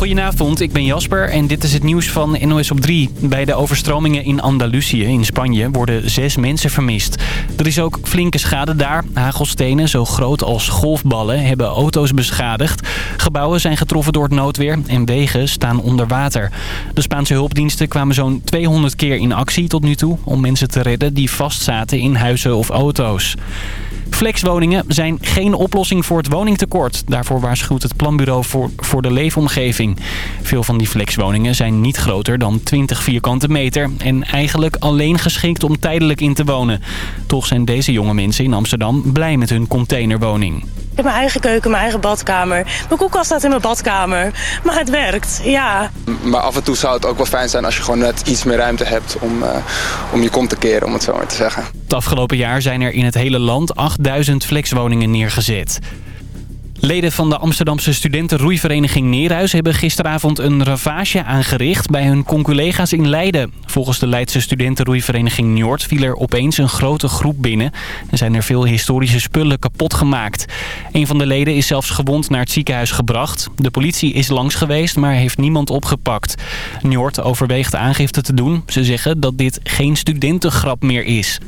Goedenavond, ik ben Jasper en dit is het nieuws van NOS op 3. Bij de overstromingen in Andalusië in Spanje worden zes mensen vermist. Er is ook flinke schade daar. Hagelstenen, zo groot als golfballen, hebben auto's beschadigd. Gebouwen zijn getroffen door het noodweer en wegen staan onder water. De Spaanse hulpdiensten kwamen zo'n 200 keer in actie tot nu toe... om mensen te redden die vastzaten in huizen of auto's. Flexwoningen zijn geen oplossing voor het woningtekort. Daarvoor waarschuwt het Planbureau voor, voor de Leefomgeving. Veel van die flexwoningen zijn niet groter dan 20 vierkante meter... en eigenlijk alleen geschikt om tijdelijk in te wonen. Toch zijn deze jonge mensen in Amsterdam blij met hun containerwoning. Ik heb mijn eigen keuken, mijn eigen badkamer. Mijn koelkast staat in mijn badkamer. Maar het werkt, ja. Maar af en toe zou het ook wel fijn zijn als je gewoon net iets meer ruimte hebt om, uh, om je kont te keren, om het zo maar te zeggen. Het afgelopen jaar zijn er in het hele land 8000 flexwoningen neergezet. Leden van de Amsterdamse studentenroeivereniging Neerhuis hebben gisteravond een ravage aangericht bij hun conculega's in Leiden. Volgens de Leidse studentenroeivereniging Njord viel er opeens een grote groep binnen en zijn er veel historische spullen kapot gemaakt. Een van de leden is zelfs gewond naar het ziekenhuis gebracht. De politie is langs geweest, maar heeft niemand opgepakt. Njord overweegt aangifte te doen. Ze zeggen dat dit geen studentengrap meer is.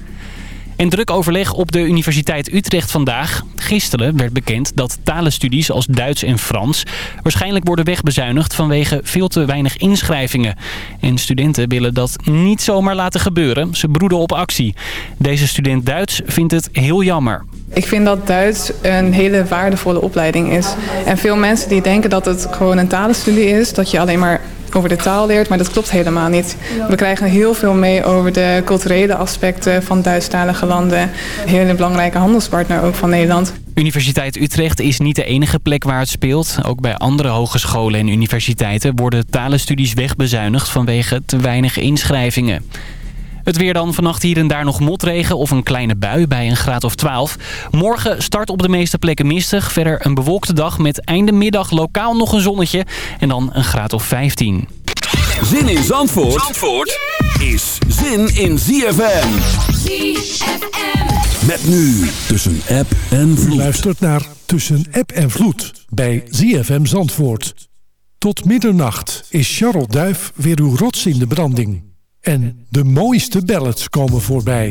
En druk overleg op de Universiteit Utrecht vandaag. Gisteren werd bekend dat talenstudies als Duits en Frans... waarschijnlijk worden wegbezuinigd vanwege veel te weinig inschrijvingen. En studenten willen dat niet zomaar laten gebeuren. Ze broeden op actie. Deze student Duits vindt het heel jammer. Ik vind dat Duits een hele waardevolle opleiding is. En veel mensen die denken dat het gewoon een talenstudie is... dat je alleen maar over de taal leert, maar dat klopt helemaal niet. We krijgen heel veel mee over de culturele aspecten van Duitsstalige landen. Een hele belangrijke handelspartner ook van Nederland. Universiteit Utrecht is niet de enige plek waar het speelt. Ook bij andere hogescholen en universiteiten worden talenstudies wegbezuinigd vanwege te weinig inschrijvingen. Het weer dan vannacht hier en daar nog motregen of een kleine bui bij een graad of 12. Morgen start op de meeste plekken mistig. Verder een bewolkte dag met einde middag lokaal nog een zonnetje. En dan een graad of 15. Zin in Zandvoort, Zandvoort is zin in ZFM. ZFM. Met nu tussen app en vloed. U luistert naar Tussen app en vloed bij ZFM Zandvoort. Tot middernacht is Charles Duif weer uw rots in de branding. En de mooiste ballads komen voorbij.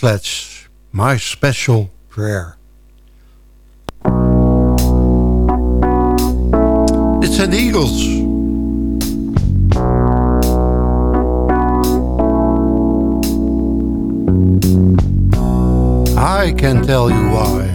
Sledge, My Special Prayer. Dit zijn de Eagles. I can tell you why.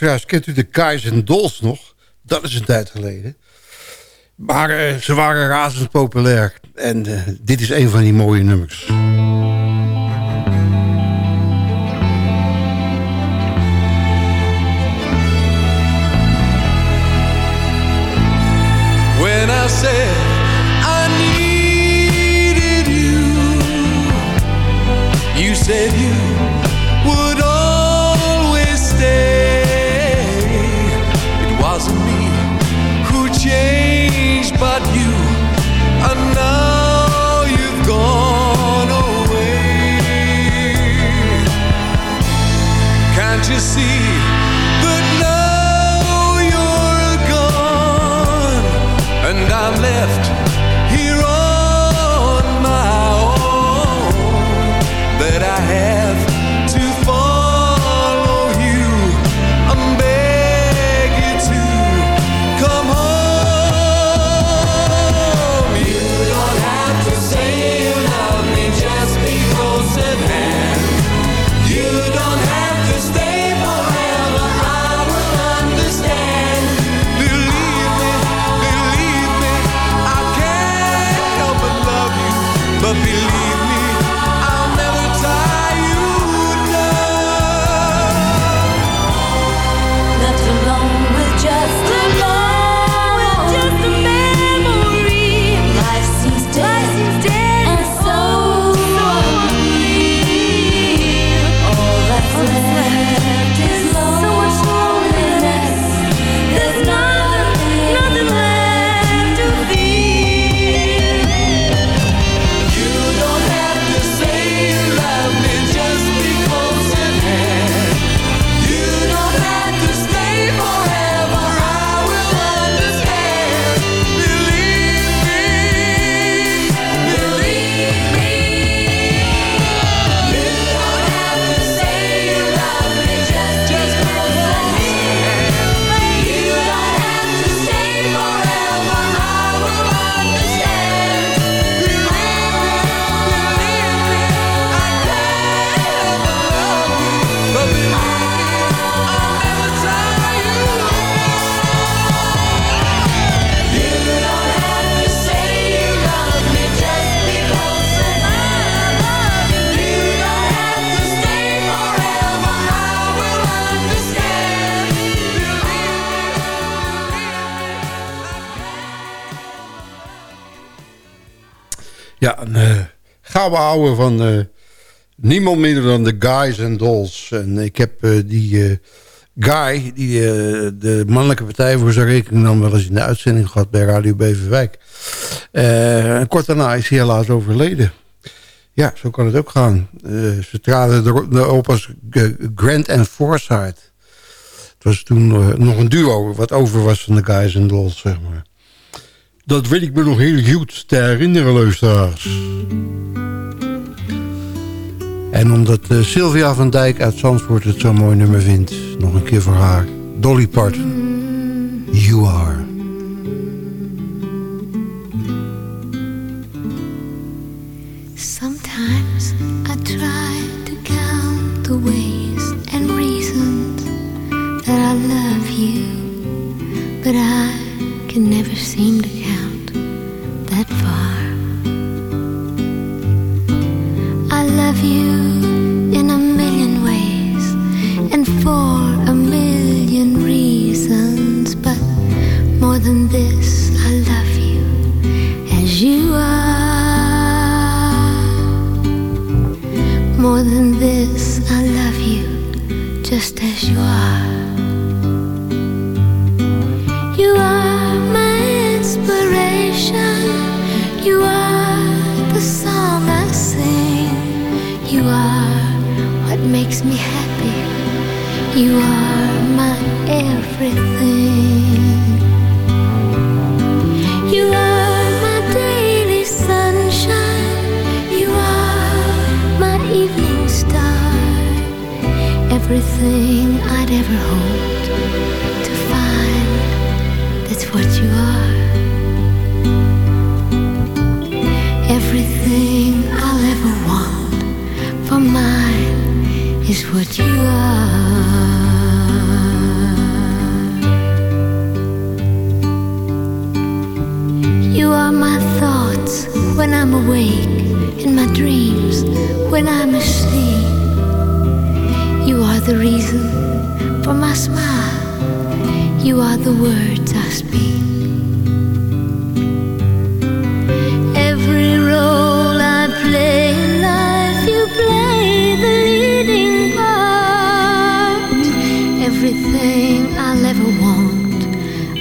Luisteraars, kent u de Guys en Dolls nog? Dat is een tijd geleden. Maar uh, ze waren razend populair. En uh, dit is een van die mooie nummers. When I said I you You said Can't see that now you're gone and I'm left van uh, niemand minder dan de Guys and Dolls. En ik heb uh, die Guy, die de mannelijke partij voor zijn rekening nam... wel eens in de uitzending gehad bij Radio Beverwijk. en kort daarna is hij helaas overleden. Ja, zo kan het ook gaan. ze traden erop als Grant and Forsyth. Het was toen nog een duo wat over was van de Guys and Dolls, zeg maar. Dat weet ik me nog heel goed te herinneren, luisteraars. En omdat uh, Sylvia van Dijk uit Zandvoort het zo'n mooi nummer vindt... nog een keer voor haar. Dolly Parton. You Are.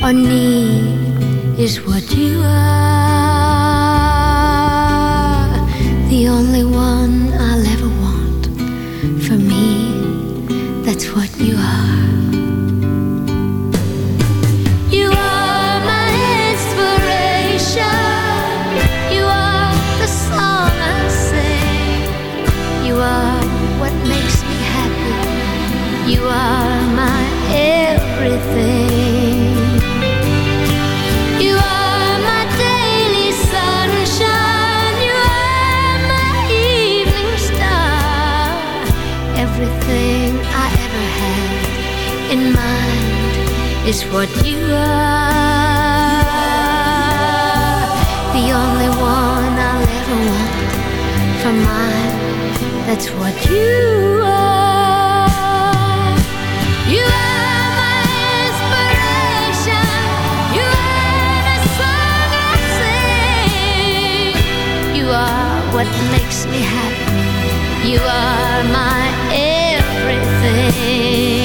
Or need is what you are. The only one is what you are. The only one I'll ever want for mine. That's what you are. You are what makes me happy. You are my everything.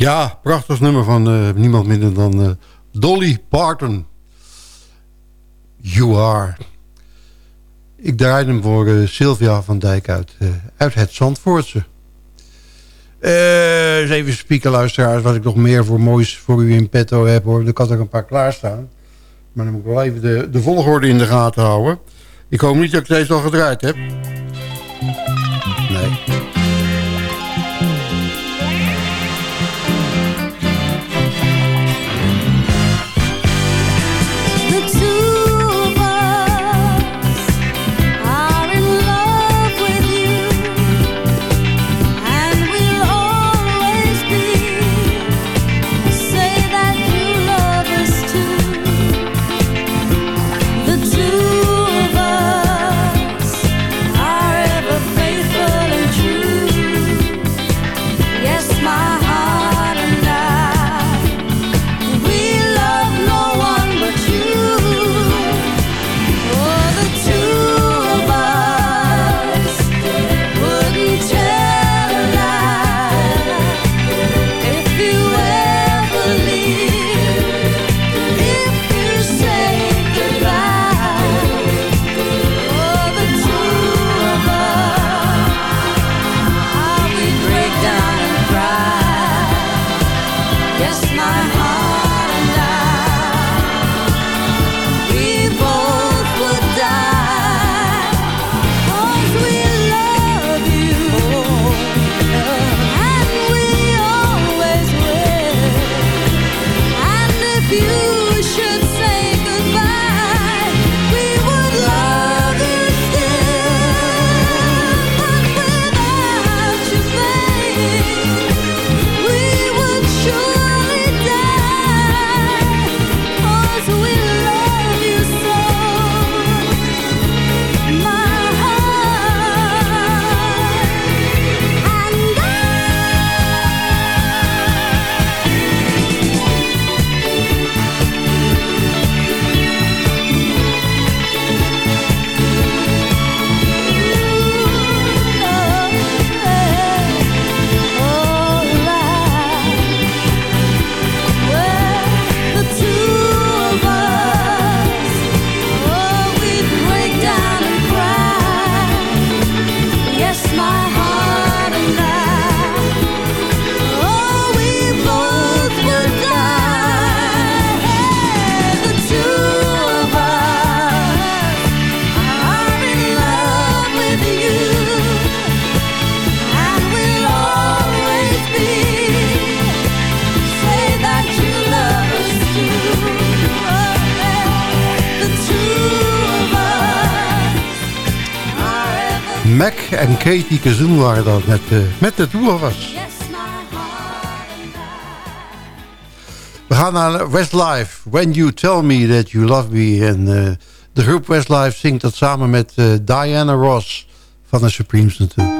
Ja, prachtig nummer van eh, niemand minder dan eh, Dolly Parton. You are. Ik draai hem voor uh, Sylvia van Dijk uit, uit het Zandvoortse. eens even spieken, luisteraars, wat ik nog meer voor moois voor u in petto heb. hoor. Ik had er een paar klaarstaan. Maar dan moet ik wel even de, de volgorde in de gaten houden. Ik hoop niet dat ik deze al gedraaid heb. Nee. en Katie Kazoen waren dat met, uh, met de was. We gaan naar Westlife. When You Tell Me That You Love Me. En eh, de groep Westlife zingt dat samen met eh, Diana Ross van de Supremes natuurlijk.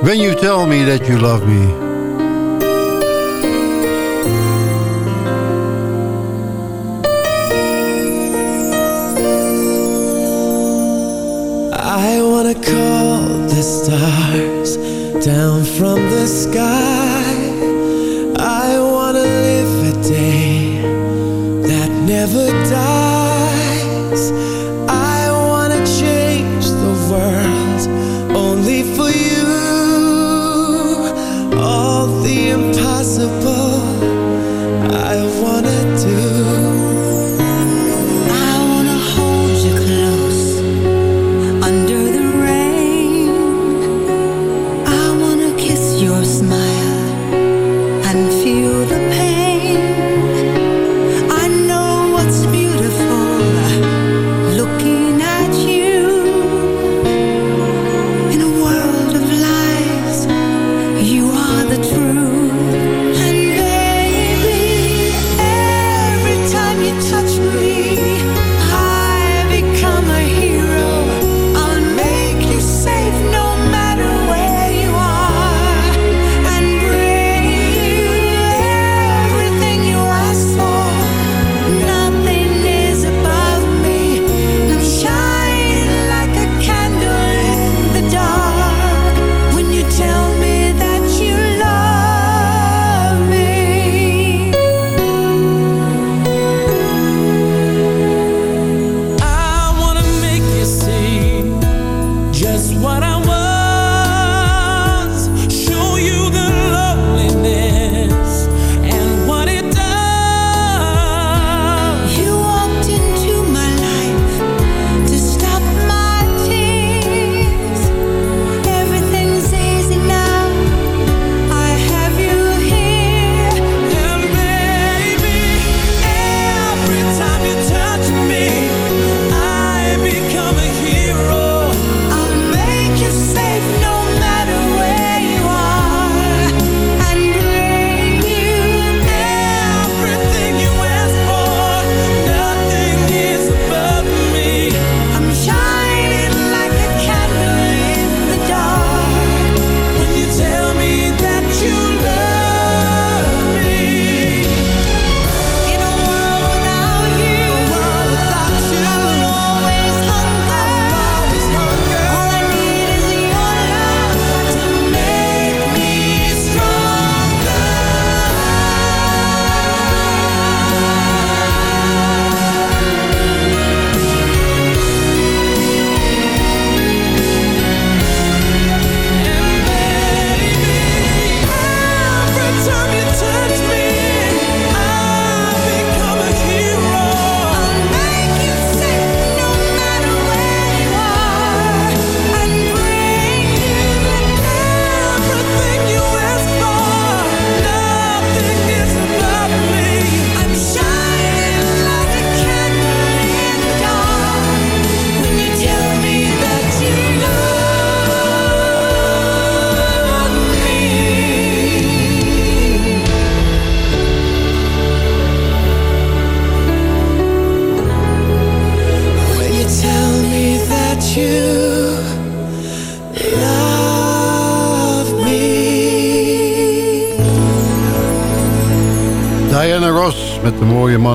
When You Tell Me That You Love Me. gotta call the stars down from the sky. I wanna live a day that never dies.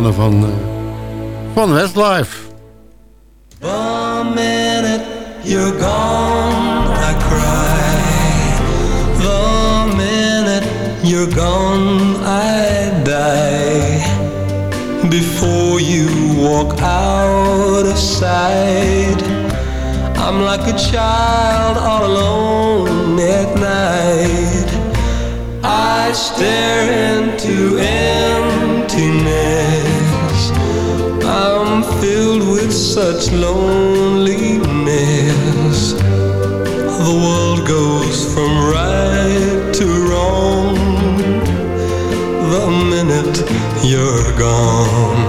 van, eh, van Westlife. you're gone.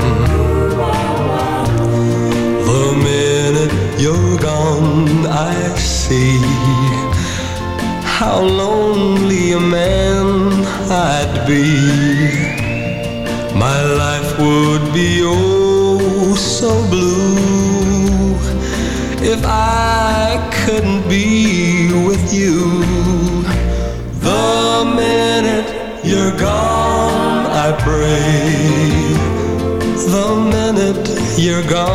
you're gone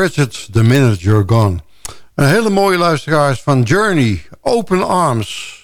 Pratchett, The Minute You're Gone. Een hele mooie luisteraars van Journey, Open Arms...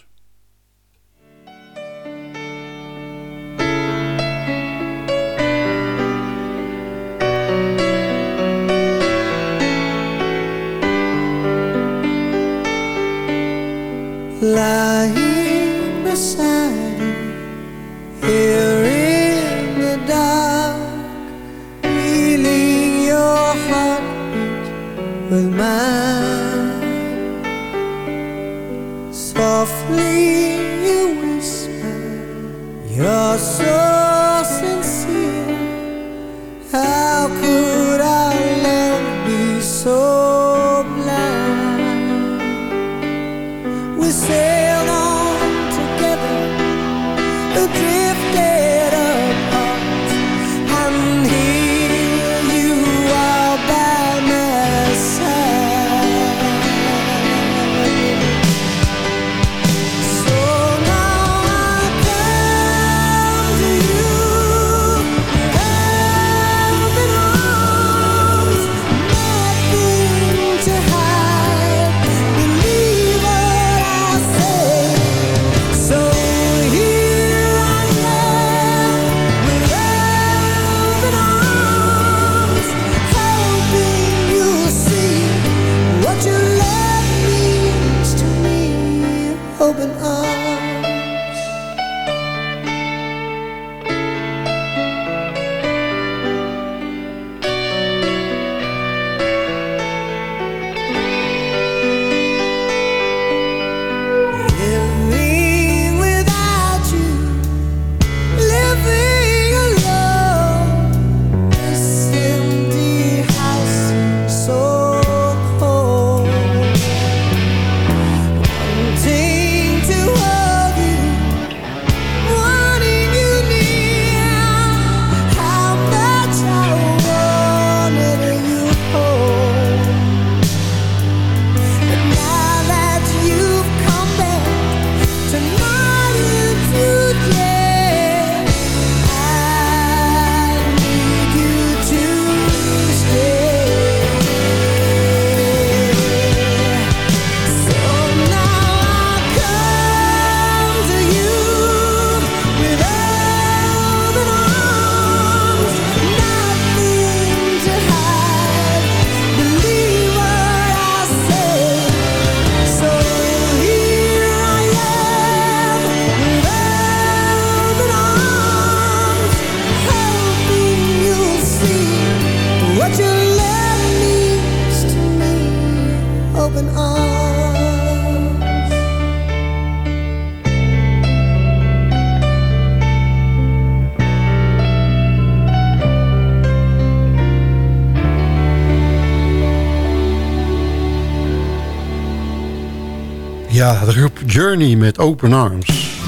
met Open Arms.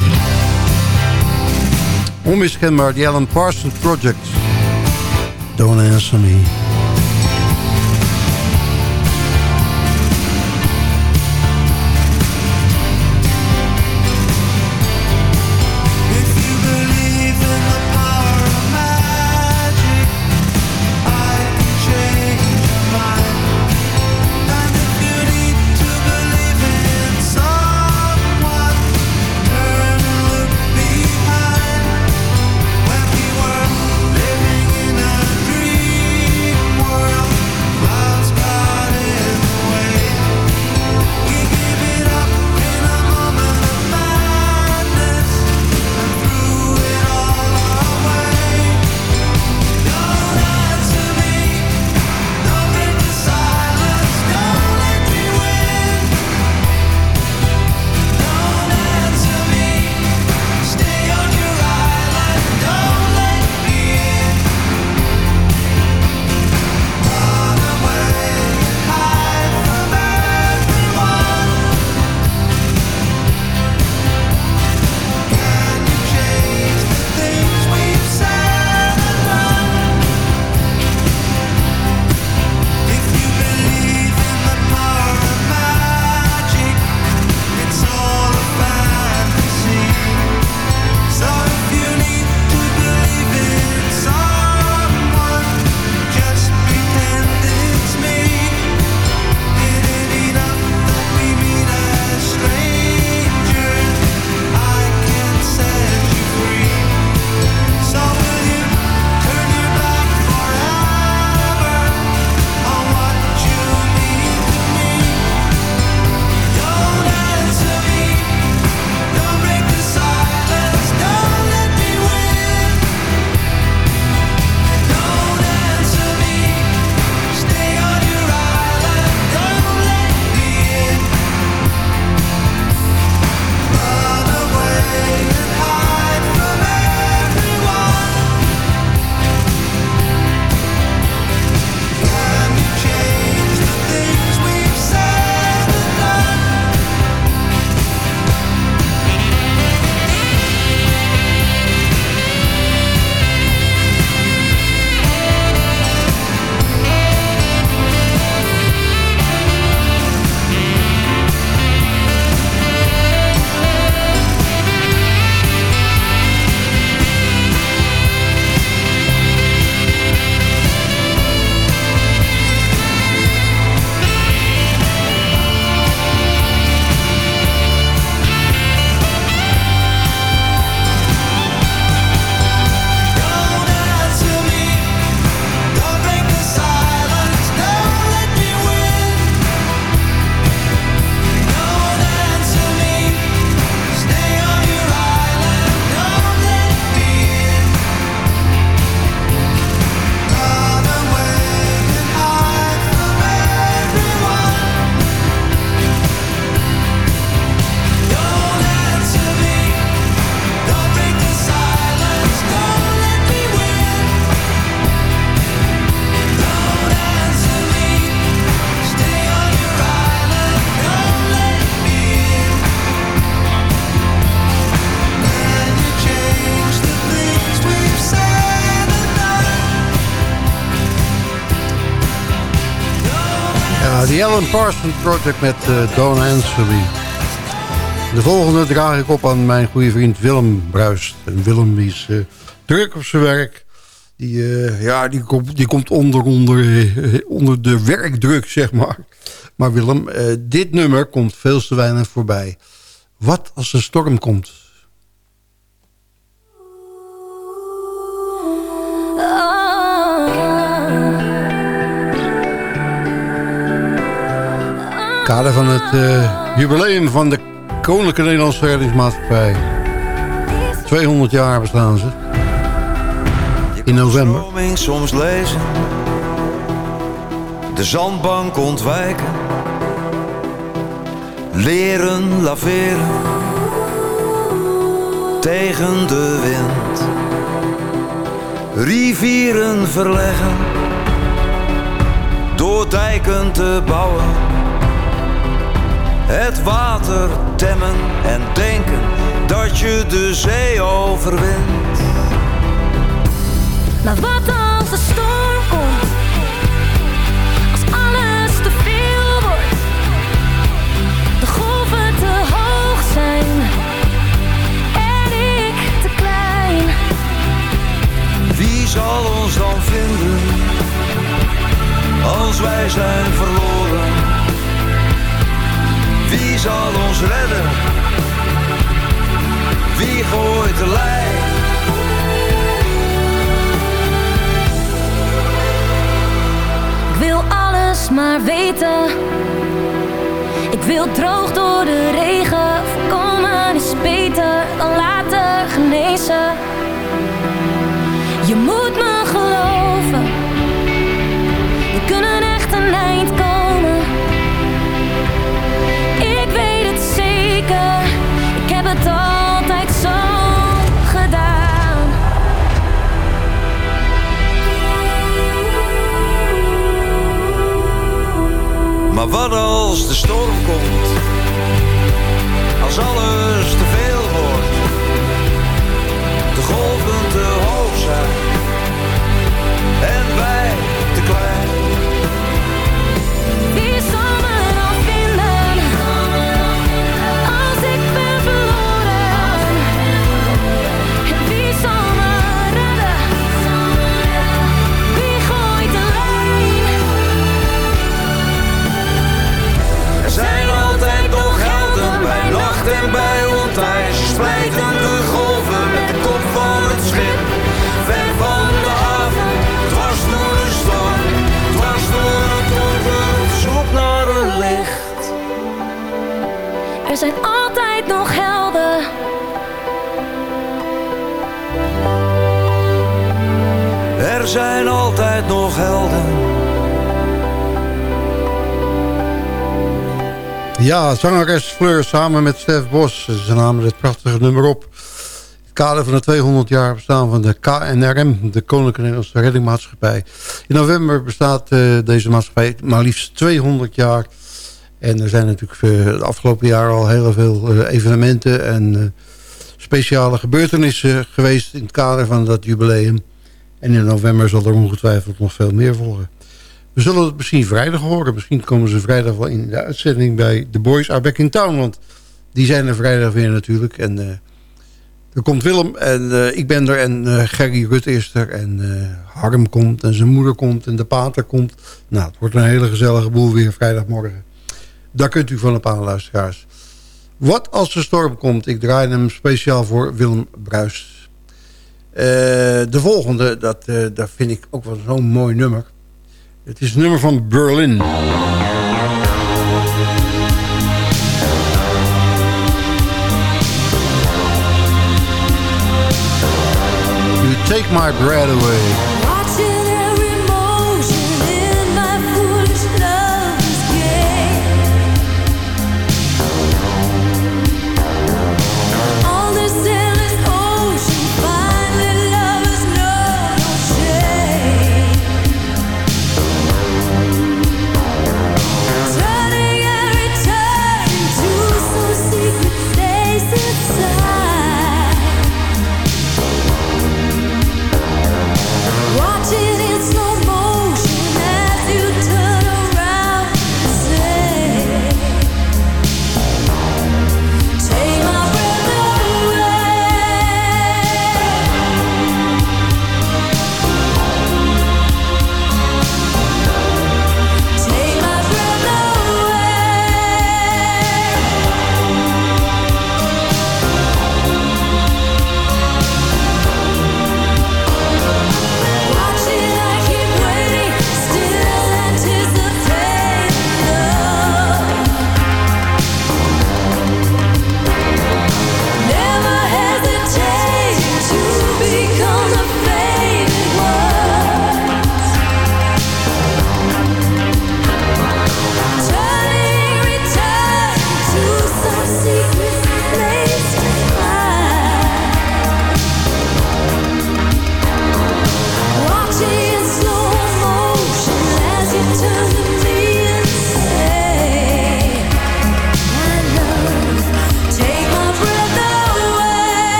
Onmiskenbaar, de Alan Parsons Project. Don't answer me. Parsons Project met uh, Don't Answer Me. De volgende draag ik op aan mijn goede vriend Willem Bruist. En Willem is uh, druk op zijn werk. Die, uh, ja, die, komt, die komt onder, onder, onder de werkdruk, zeg maar. Maar Willem, dit nummer komt veel te weinig voorbij. Wat als er storm komt? Kader van het uh, jubileum van de Koninklijke Nederlandse Reddingsmaatschappij. 200 jaar bestaan ze. In november. soms lezen. De zandbank ontwijken. Leren laveren. Tegen de wind. Rivieren verleggen. Door dijken te bouwen Het water temmen en denken dat je de zee overwint. Maar wat als de storm komt? Als alles te veel wordt, de golven te hoog zijn en ik te klein. Wie zal ons dan vinden als wij zijn verloren? Wie zal ons redden? Wie gooit de lijn? Ik wil alles maar weten. Ik wil droog door de regen. Voorkomen is beter dan later genezen. Je moet me geloven. We kunnen echt een eind komen. Maar wat als de storm komt? Zangeres Fleur samen met Stef Bos. Ze namen dit prachtige nummer op. In het kader van de 200 jaar bestaan van de KNRM, de Koninklijke Nederlandse Reddingmaatschappij. In november bestaat eh, deze maatschappij maar liefst 200 jaar. En er zijn natuurlijk eh, de afgelopen jaar al heel veel eh, evenementen en speciale gebeurtenissen geweest in het kader van dat jubileum. En in november zal er ongetwijfeld nog veel meer volgen. We zullen het misschien vrijdag horen. Misschien komen ze vrijdag wel in de uitzending bij The Boys Are Back in Town. Want die zijn er vrijdag weer natuurlijk. En eh, er komt Willem en eh, ik ben er. En eh, Gerry Rutte is er. En Harm komt en zijn moeder komt. En de pater komt. Nou, het wordt een hele gezellige boel weer vrijdagmorgen. Daar kunt u van op aan, luisteraars. Wat als de storm komt? Ik draai hem speciaal voor Willem Bruis. De volgende, dat, dat vind ik ook wel zo'n mooi nummer. Het is een nummer van Berlin. You take my breath away.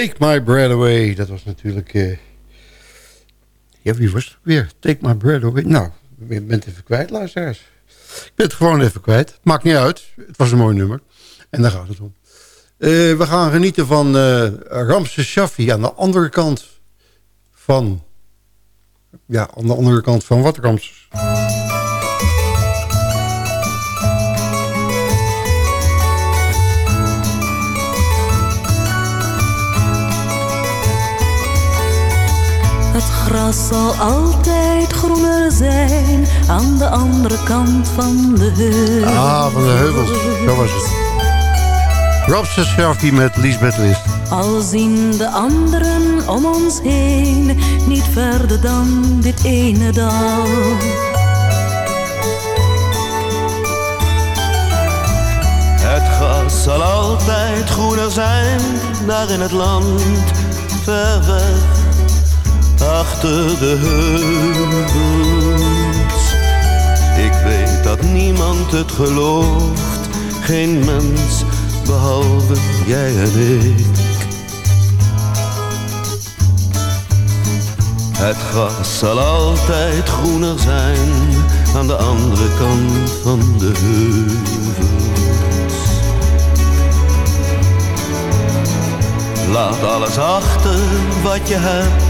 Take My Breath Away. Dat was natuurlijk... eh, Ja, wie was het weer? Take My Breath Away. Nou, je bent even kwijt, luisteraars. Ik ben het gewoon even kwijt. Maakt niet uit. Het was een mooi nummer. En daar gaat het om. Eh, we gaan genieten van eh Ramses Shaffi aan de andere kant van... Ja, aan de andere kant van wat Ramses? Gras zal altijd groener zijn aan de andere kant van de heuvel. Ah, van de heuvels. Zo was het. Shaffi met Lisbeth List. Al zien de anderen om ons heen niet verder dan dit ene dal. Het gras zal altijd groener zijn, daar in het land, ver weg, achter de heuvels. Ik weet dat niemand het gelooft, geen mens behalve jij en ik. Het gras zal altijd groener zijn aan de andere kant van de heuvels. Laat alles achter wat je hebt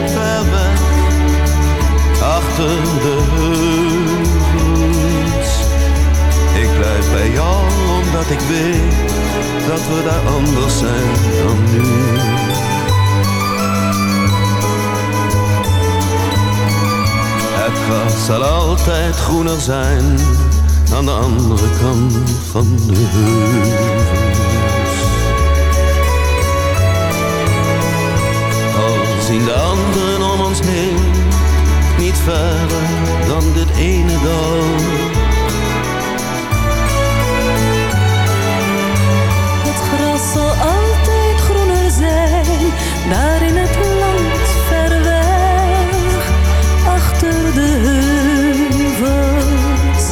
achter de heuvels. Ik blijf bij jou, omdat ik weet dat we daar anders zijn dan nu. Het gras zal altijd groener zijn, aan de andere kant van de heuvels. Al zien de anderen om ons heen verder dan dit ene dal. Het gras zal altijd groener zijn, daar in het land ver weg, achter de heuvels.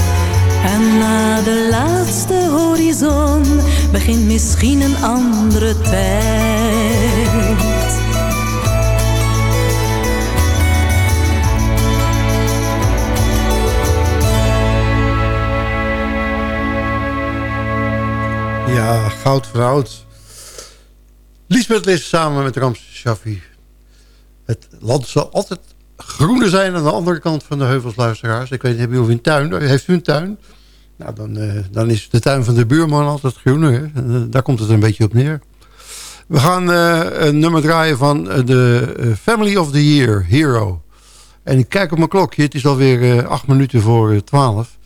En na de laatste horizon begint misschien een andere tijd. Goud voor oud. Lisbeth List samen met Ramses Shaffi. Het land zal altijd groener zijn aan de andere kant van de heuvels, luisteraars. Ik weet niet, hebben jullie een tuin? Heeft u een tuin? Nou, dan, eh, dan is de tuin van de buurman altijd groener. Eh, daar komt het een beetje op neer. We gaan eh, een nummer draaien van de Family of the Year, Hero. En ik kijk op mijn klokje, het is alweer acht minuten voor twaalf.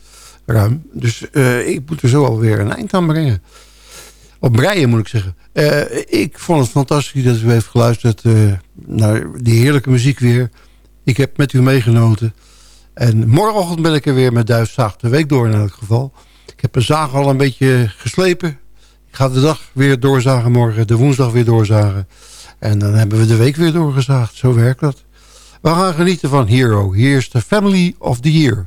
Ruim. Dus ik moet er zo alweer een eind aan brengen. Op breien moet ik zeggen. Eh, ik vond het fantastisch dat u heeft geluisterd eh, naar die heerlijke muziek weer. Ik heb met u meegenoten. En morgenochtend ben ik er weer met Duifzaag de week door in elk geval. Ik heb de zaag al een beetje geslepen. Ik ga de dag weer doorzagen morgen. De woensdag weer doorzagen. En dan hebben we de week weer doorgezaagd. Zo werkt dat. We gaan genieten van Hero. Hier is de Family of the Year.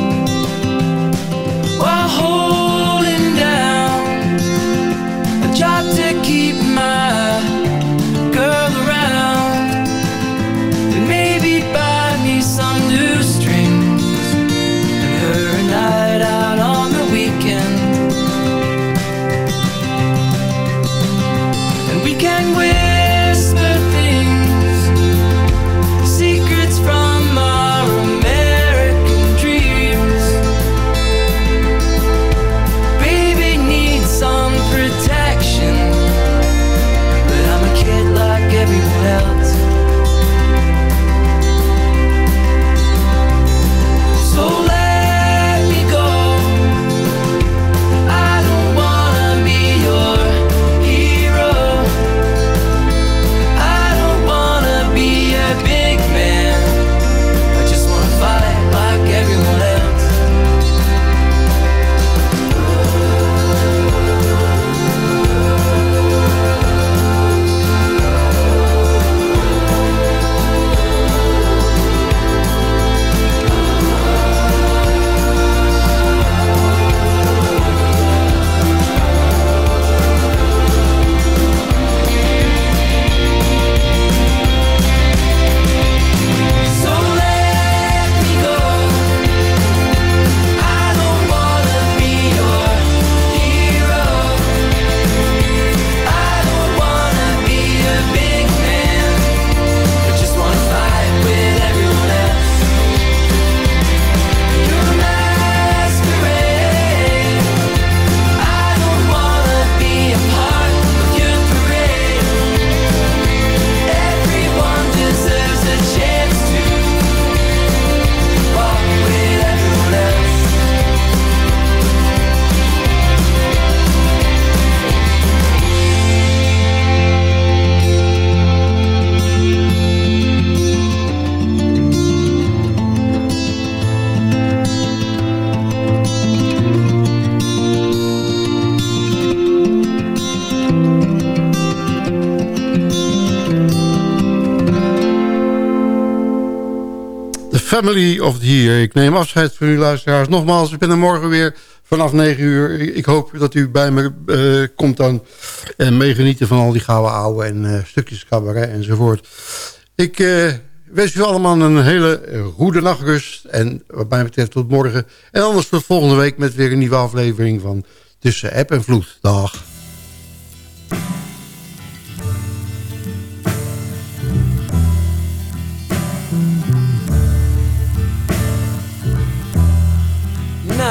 Family of Year. Ik neem afscheid van u luisteraars. Nogmaals, ik ben er morgen weer vanaf 9 uur. Ik hoop dat u bij me eh, komt dan en meegenieten van al die gouden ouwe en eh, stukjes cabaret enzovoort. Ik eh, wens u allemaal een hele goede nachtrust en wat mij betreft tot morgen. En anders tot volgende week met weer een nieuwe aflevering van Tussen App en Vloed. Dag.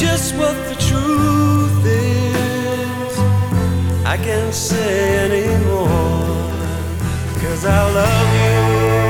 just what the truth is. I can't say anymore, cause I love you.